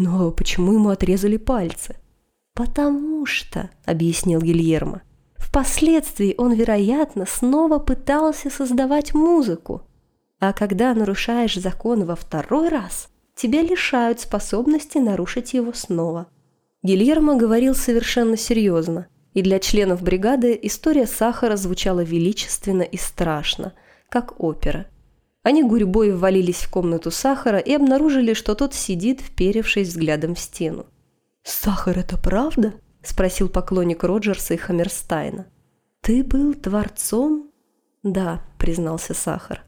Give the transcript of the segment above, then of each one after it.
Но почему ему отрезали пальцы? «Потому что», — объяснил Гильермо, — «впоследствии он, вероятно, снова пытался создавать музыку. А когда нарушаешь закон во второй раз, тебя лишают способности нарушить его снова». Гильермо говорил совершенно серьезно, и для членов бригады история сахара звучала величественно и страшно, как опера. Они гурьбой ввалились в комнату сахара и обнаружили, что тот сидит, вперевшись взглядом в стену. «Сахар – это правда?» – спросил поклонник Роджерса и Хаммерстайна. «Ты был творцом?» «Да», – признался Сахар.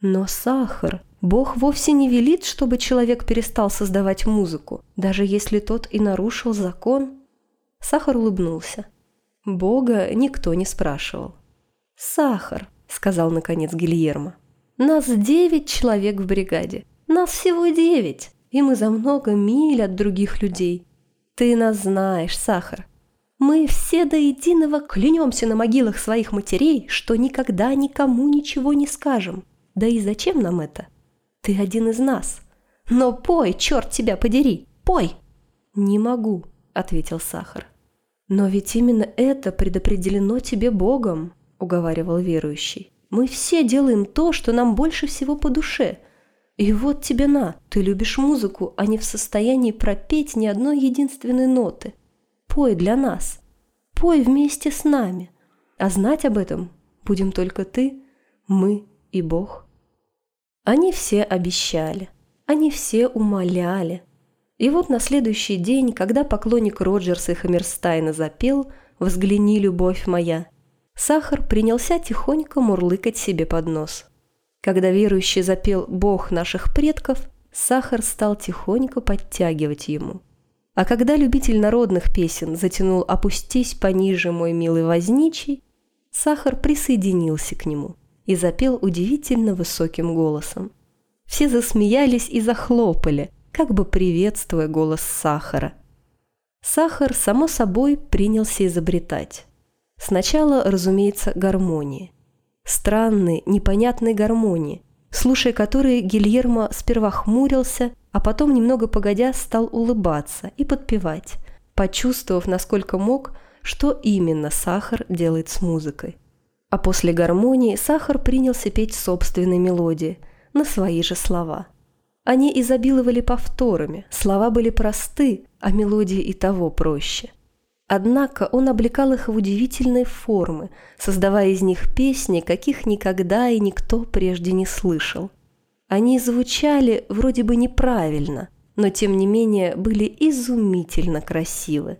«Но Сахар, Бог вовсе не велит, чтобы человек перестал создавать музыку, даже если тот и нарушил закон». Сахар улыбнулся. Бога никто не спрашивал. «Сахар», – сказал наконец Гильермо. «Нас девять человек в бригаде. Нас всего девять, и мы за много миль от других людей. Ты нас знаешь, Сахар. Мы все до единого клянемся на могилах своих матерей, что никогда никому ничего не скажем. Да и зачем нам это? Ты один из нас. Но пой, черт тебя подери, пой!» «Не могу», — ответил Сахар. «Но ведь именно это предопределено тебе Богом», — уговаривал верующий. «Мы все делаем то, что нам больше всего по душе — и вот тебе на, ты любишь музыку, а не в состоянии пропеть ни одной единственной ноты. Пой для нас, пой вместе с нами. А знать об этом будем только ты, мы и Бог. Они все обещали, они все умоляли. И вот на следующий день, когда поклонник Роджерса и Хаммерстайна запел «Взгляни, любовь моя», Сахар принялся тихонько мурлыкать себе под нос – когда верующий запел «Бог наших предков», Сахар стал тихонько подтягивать ему. А когда любитель народных песен затянул «Опустись пониже, мой милый возничий», Сахар присоединился к нему и запел удивительно высоким голосом. Все засмеялись и захлопали, как бы приветствуя голос Сахара. Сахар, само собой, принялся изобретать. Сначала, разумеется, гармонии – странной, непонятной гармонии, слушая которые Гильермо сперва хмурился, а потом, немного погодя, стал улыбаться и подпевать, почувствовав, насколько мог, что именно сахар делает с музыкой. А после гармонии сахар принялся петь собственные мелодии, на свои же слова. Они изобиловали повторами, слова были просты, а мелодии и того проще – Однако он облекал их в удивительные формы, создавая из них песни, каких никогда и никто прежде не слышал. Они звучали вроде бы неправильно, но тем не менее были изумительно красивы.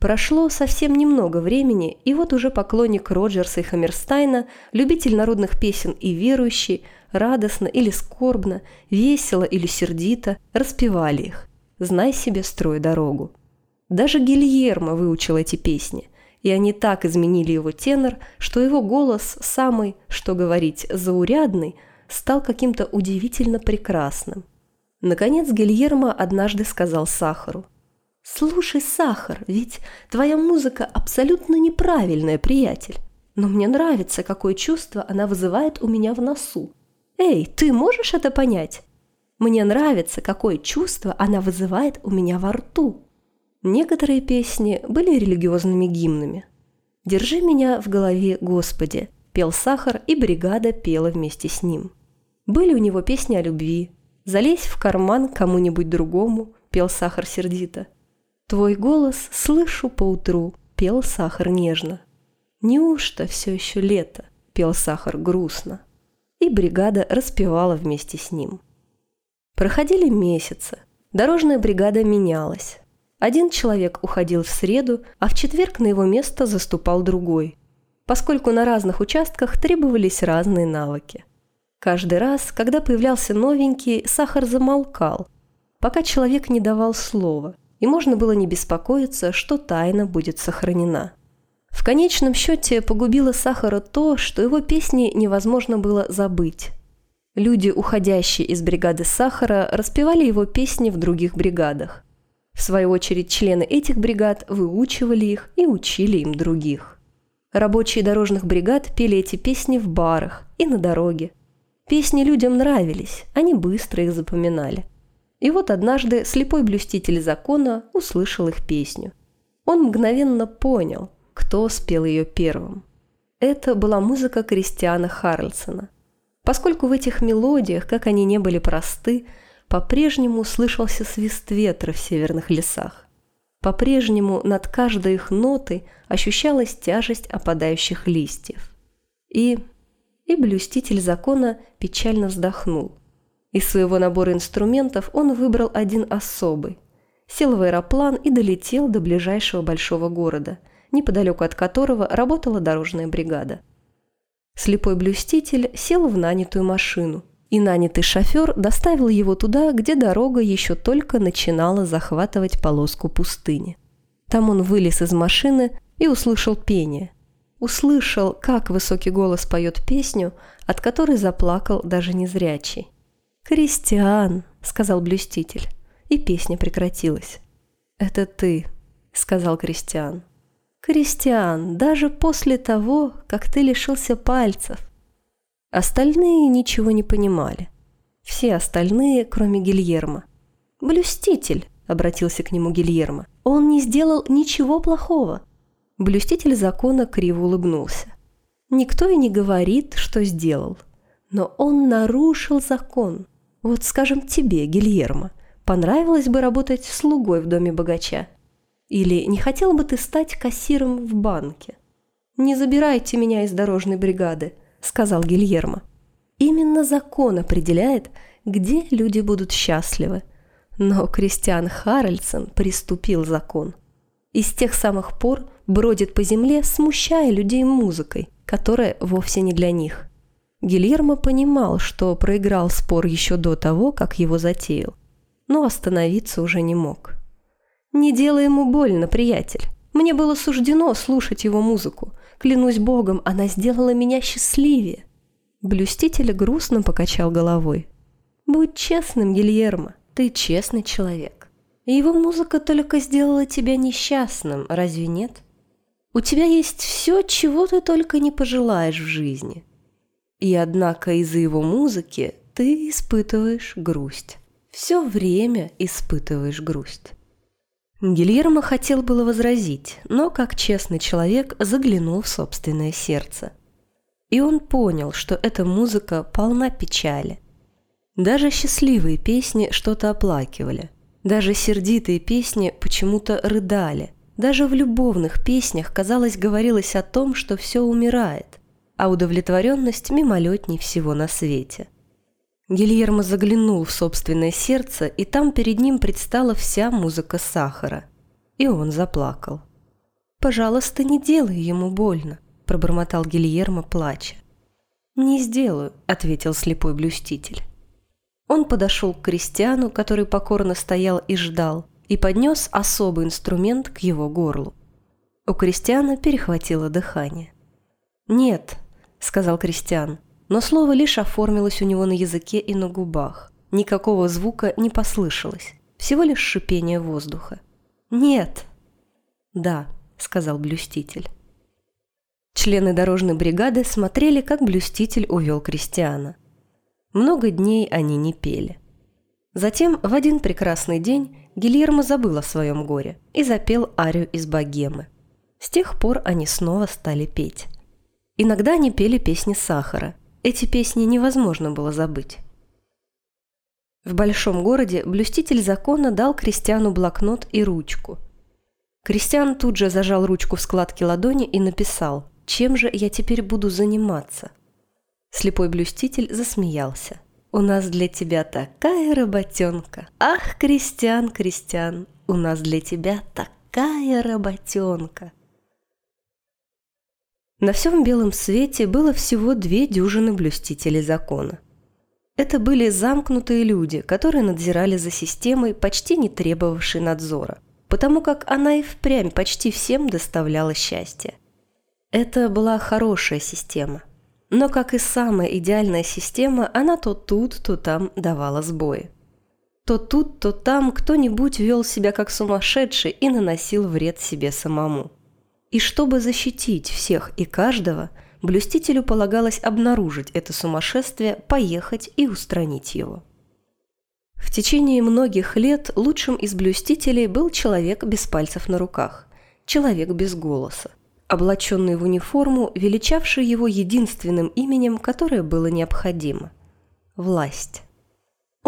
Прошло совсем немного времени, и вот уже поклонник Роджерса и Хаммерстайна, любитель народных песен и верующий, радостно или скорбно, весело или сердито распевали их. «Знай себе, строй дорогу». Даже Гильермо выучил эти песни, и они так изменили его тенор, что его голос, самый, что говорить, заурядный, стал каким-то удивительно прекрасным. Наконец Гильермо однажды сказал Сахару, «Слушай, Сахар, ведь твоя музыка абсолютно неправильная, приятель, но мне нравится, какое чувство она вызывает у меня в носу. Эй, ты можешь это понять? Мне нравится, какое чувство она вызывает у меня во рту». Некоторые песни были религиозными гимнами. «Держи меня в голове, Господи», пел Сахар, и бригада пела вместе с ним. Были у него песни о любви. «Залезь в карман кому-нибудь другому», пел Сахар сердито. «Твой голос слышу поутру», пел Сахар нежно. «Неужто все еще лето?» пел Сахар грустно. И бригада распевала вместе с ним. Проходили месяцы. Дорожная бригада менялась. Один человек уходил в среду, а в четверг на его место заступал другой, поскольку на разных участках требовались разные навыки. Каждый раз, когда появлялся новенький, сахар замолкал, пока человек не давал слова, и можно было не беспокоиться, что тайна будет сохранена. В конечном счете погубило сахара то, что его песни невозможно было забыть. Люди, уходящие из бригады сахара, распевали его песни в других бригадах. В свою очередь, члены этих бригад выучивали их и учили им других. Рабочие дорожных бригад пели эти песни в барах и на дороге. Песни людям нравились, они быстро их запоминали. И вот однажды слепой блюститель закона услышал их песню. Он мгновенно понял, кто спел ее первым. Это была музыка Кристиана Харльсона. Поскольку в этих мелодиях, как они не были просты, по-прежнему слышался свист ветра в северных лесах. По-прежнему над каждой их нотой ощущалась тяжесть опадающих листьев. И... и блюститель закона печально вздохнул. Из своего набора инструментов он выбрал один особый. Сел в аэроплан и долетел до ближайшего большого города, неподалеку от которого работала дорожная бригада. Слепой блюститель сел в нанятую машину, и нанятый шофер доставил его туда, где дорога еще только начинала захватывать полоску пустыни. Там он вылез из машины и услышал пение. Услышал, как высокий голос поет песню, от которой заплакал даже незрячий. «Кристиан», — сказал блюститель, и песня прекратилась. «Это ты», — сказал Кристиан. «Кристиан, даже после того, как ты лишился пальцев, Остальные ничего не понимали. Все остальные, кроме Гильермо. «Блюститель», — обратился к нему Гильермо, — «он не сделал ничего плохого». Блюститель закона криво улыбнулся. «Никто и не говорит, что сделал. Но он нарушил закон. Вот, скажем, тебе, Гильермо, понравилось бы работать слугой в доме богача? Или не хотел бы ты стать кассиром в банке? Не забирайте меня из дорожной бригады», – сказал Гильермо. «Именно закон определяет, где люди будут счастливы. Но Кристиан Харальдсон приступил закон. И с тех самых пор бродит по земле, смущая людей музыкой, которая вовсе не для них. Гильермо понимал, что проиграл спор еще до того, как его затеял, но остановиться уже не мог. «Не делай ему больно, приятель. Мне было суждено слушать его музыку. Клянусь богом, она сделала меня счастливее. Блюститель грустно покачал головой. Будь честным, Гильермо, ты честный человек. Его музыка только сделала тебя несчастным, разве нет? У тебя есть все, чего ты только не пожелаешь в жизни. И однако из-за его музыки ты испытываешь грусть. Все время испытываешь грусть. Гильермо хотел было возразить, но, как честный человек, заглянул в собственное сердце. И он понял, что эта музыка полна печали. Даже счастливые песни что-то оплакивали. Даже сердитые песни почему-то рыдали. Даже в любовных песнях, казалось, говорилось о том, что все умирает, а удовлетворенность мимолетней всего на свете – Гильермо заглянул в собственное сердце, и там перед ним предстала вся музыка сахара. И он заплакал. «Пожалуйста, не делай ему больно», – пробормотал Гильермо, плача. «Не сделаю», – ответил слепой блюститель. Он подошел к крестьяну, который покорно стоял и ждал, и поднес особый инструмент к его горлу. У крестьяна перехватило дыхание. «Нет», – сказал крестьян, но слово лишь оформилось у него на языке и на губах. Никакого звука не послышалось, всего лишь шипение воздуха. «Нет!» «Да», — сказал блюститель. Члены дорожной бригады смотрели, как блюститель увел крестьяна. Много дней они не пели. Затем в один прекрасный день Гильермо забыл о своем горе и запел арию из богемы. С тех пор они снова стали петь. Иногда они пели песни сахара – эти песни невозможно было забыть. В большом городе блюститель закона дал Кристиану блокнот и ручку. Кристиан тут же зажал ручку в складке ладони и написал «Чем же я теперь буду заниматься?» Слепой блюститель засмеялся. «У нас для тебя такая работенка! Ах, Кристиан, Кристиан, у нас для тебя такая работенка!» На всем белом свете было всего две дюжины блюстителей закона. Это были замкнутые люди, которые надзирали за системой, почти не требовавшей надзора, потому как она и впрямь почти всем доставляла счастье. Это была хорошая система. Но, как и самая идеальная система, она то тут, то там давала сбои. То тут, то там кто-нибудь вел себя как сумасшедший и наносил вред себе самому – и чтобы защитить всех и каждого, блюстителю полагалось обнаружить это сумасшествие, поехать и устранить его. В течение многих лет лучшим из блюстителей был человек без пальцев на руках, человек без голоса, облаченный в униформу, величавший его единственным именем, которое было необходимо – власть.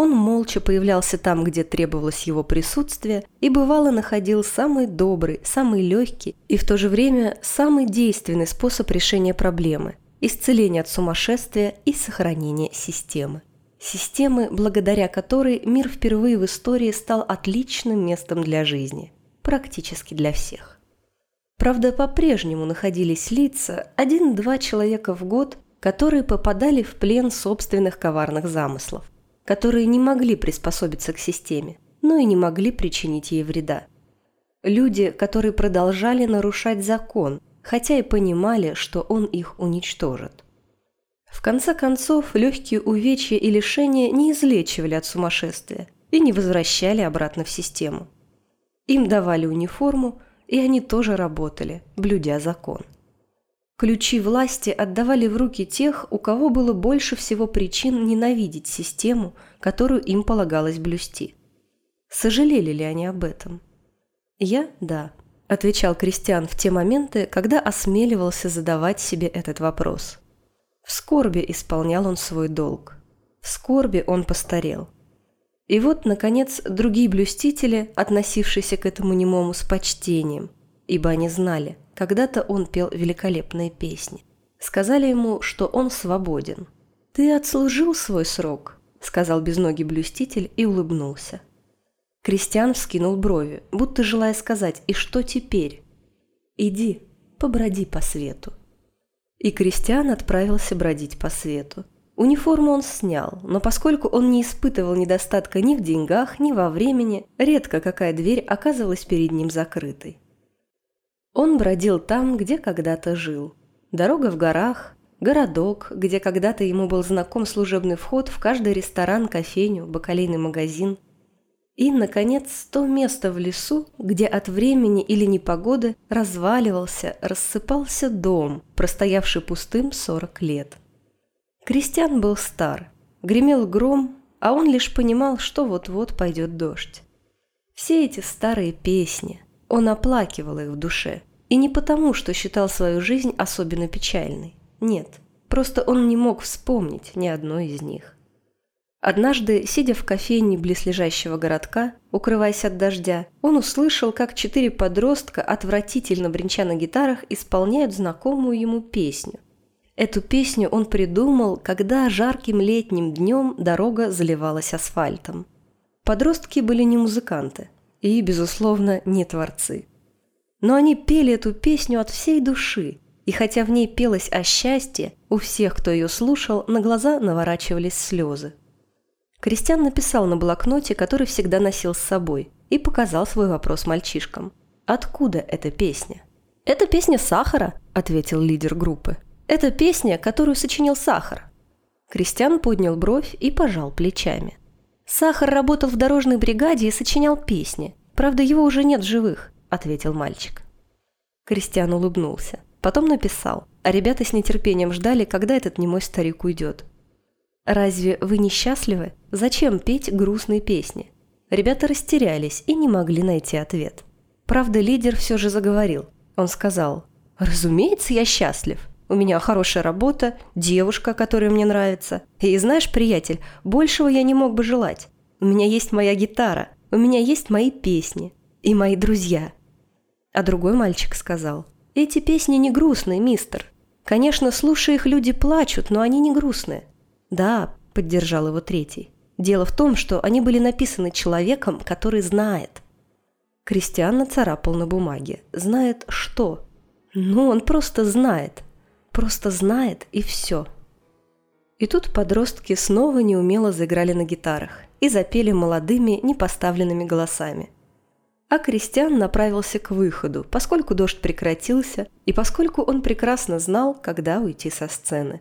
Он молча появлялся там, где требовалось его присутствие, и бывало находил самый добрый, самый легкий и в то же время самый действенный способ решения проблемы – исцеления от сумасшествия и сохранения системы. Системы, благодаря которой мир впервые в истории стал отличным местом для жизни, практически для всех. Правда, по-прежнему находились лица, один-два человека в год, которые попадали в плен собственных коварных замыслов, которые не могли приспособиться к системе, но и не могли причинить ей вреда. Люди, которые продолжали нарушать закон, хотя и понимали, что он их уничтожит. В конце концов, легкие увечья и лишения не излечивали от сумасшествия и не возвращали обратно в систему. Им давали униформу, и они тоже работали, блюдя закон. Ключи власти отдавали в руки тех, у кого было больше всего причин ненавидеть систему, которую им полагалось блюсти. Сожалели ли они об этом? Я – да, отвечал Кристиан в те моменты, когда осмеливался задавать себе этот вопрос. В скорби исполнял он свой долг. В скорби он постарел. И вот, наконец, другие блюстители, относившиеся к этому немому с почтением, ибо они знали, когда-то он пел великолепные песни. Сказали ему, что он свободен. «Ты отслужил свой срок», — сказал безногий блюститель и улыбнулся. Кристиан вскинул брови, будто желая сказать «И что теперь?» «Иди, поброди по свету». И Кристиан отправился бродить по свету. Униформу он снял, но поскольку он не испытывал недостатка ни в деньгах, ни во времени, редко какая дверь оказывалась перед ним закрытой. Он бродил там, где когда-то жил. Дорога в горах, городок, где когда-то ему был знаком служебный вход в каждый ресторан, кофейню, бакалейный магазин – и, наконец, то место в лесу, где от времени или непогоды разваливался, рассыпался дом, простоявший пустым сорок лет. Крестьян был стар, гремел гром, а он лишь понимал, что вот-вот пойдет дождь. Все эти старые песни, он оплакивал их в душе. И не потому, что считал свою жизнь особенно печальной. Нет, просто он не мог вспомнить ни одной из них. Однажды, сидя в кофейне близлежащего городка, укрываясь от дождя, он услышал, как четыре подростка, отвратительно бренча на гитарах, исполняют знакомую ему песню. Эту песню он придумал, когда жарким летним днем дорога заливалась асфальтом. Подростки были не музыканты и, безусловно, не творцы. Но они пели эту песню от всей души, и хотя в ней пелось о счастье, у всех, кто ее слушал, на глаза наворачивались слезы. Кристиан написал на блокноте, который всегда носил с собой, и показал свой вопрос мальчишкам. «Откуда эта песня?» «Это песня Сахара», – ответил лидер группы. «Это песня, которую сочинил Сахар». Кристиан поднял бровь и пожал плечами. «Сахар работал в дорожной бригаде и сочинял песни. Правда, его уже нет в живых», – ответил мальчик. Кристиан улыбнулся. Потом написал, а ребята с нетерпением ждали, когда этот немой старик уйдет. «Разве вы несчастливы? Зачем петь грустные песни?» Ребята растерялись и не могли найти ответ. Правда, лидер все же заговорил. Он сказал, «Разумеется, я счастлив. У меня хорошая работа, девушка, которая мне нравится. И знаешь, приятель, большего я не мог бы желать. У меня есть моя гитара, у меня есть мои песни и мои друзья». А другой мальчик сказал, «Эти песни не грустные, мистер. Конечно, слушая их, люди плачут, но они не грустные. «Да», – поддержал его третий. «Дело в том, что они были написаны человеком, который знает». Кристиан нацарапал на бумаге. «Знает что?» «Ну, он просто знает. Просто знает, и все». И тут подростки снова неумело заиграли на гитарах и запели молодыми, непоставленными голосами. А Кристиан направился к выходу, поскольку дождь прекратился и поскольку он прекрасно знал, когда уйти со сцены.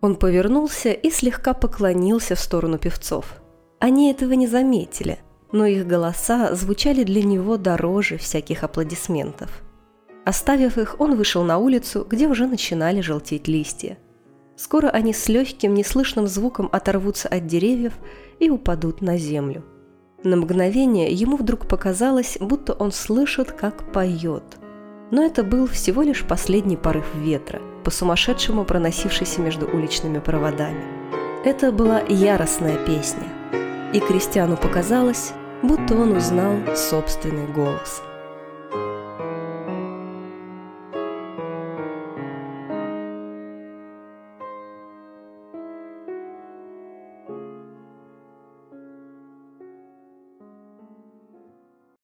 Он повернулся и слегка поклонился в сторону певцов. Они этого не заметили, но их голоса звучали для него дороже всяких аплодисментов. Оставив их, он вышел на улицу, где уже начинали желтеть листья. Скоро они с легким, неслышным звуком оторвутся от деревьев и упадут на землю. На мгновение ему вдруг показалось, будто он слышит, как поет. Но это был всего лишь последний порыв ветра, по-сумасшедшему проносившийся между уличными проводами. Это была яростная песня, и Кристиану показалось, будто он узнал собственный голос –